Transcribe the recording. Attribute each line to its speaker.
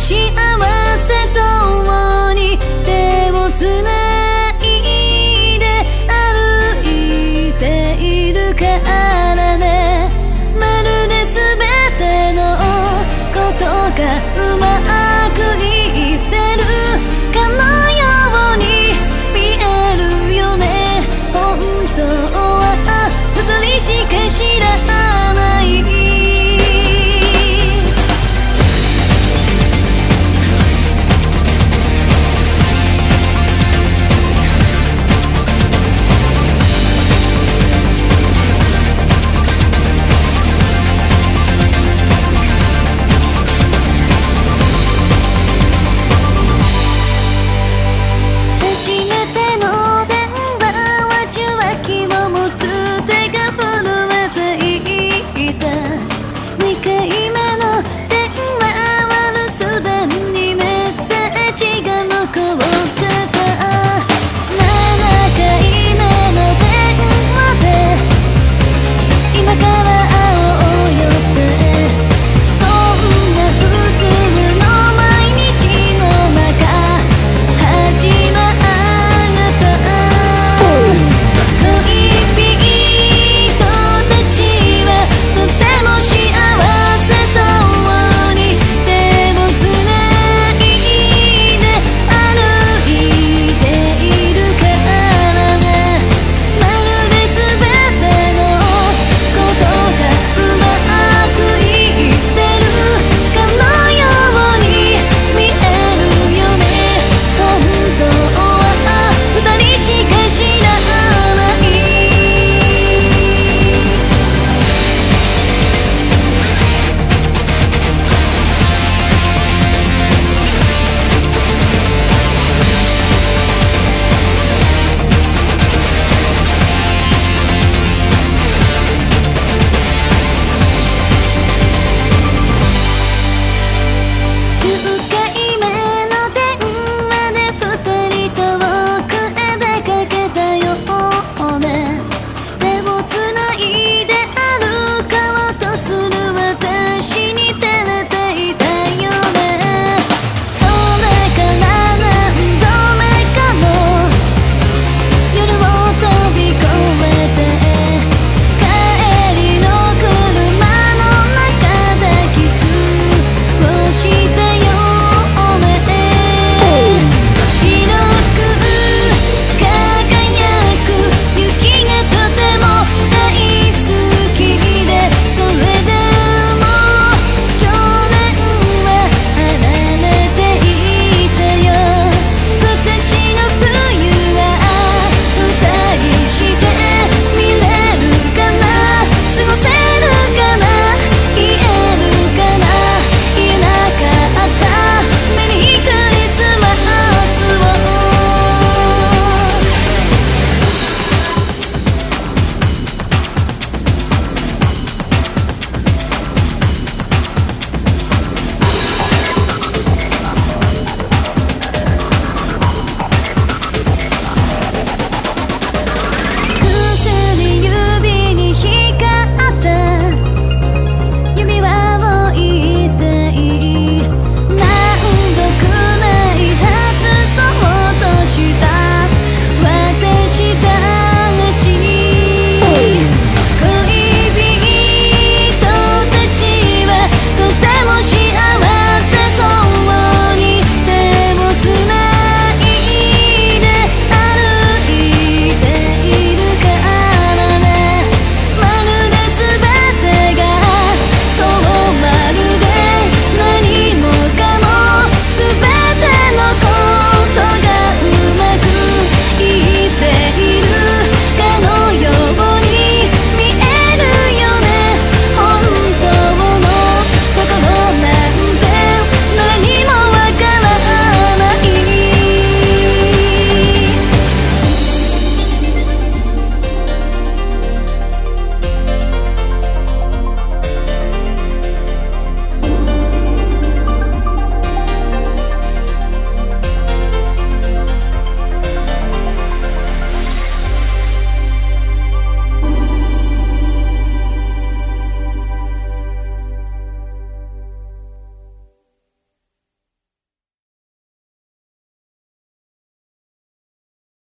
Speaker 1: 西安吻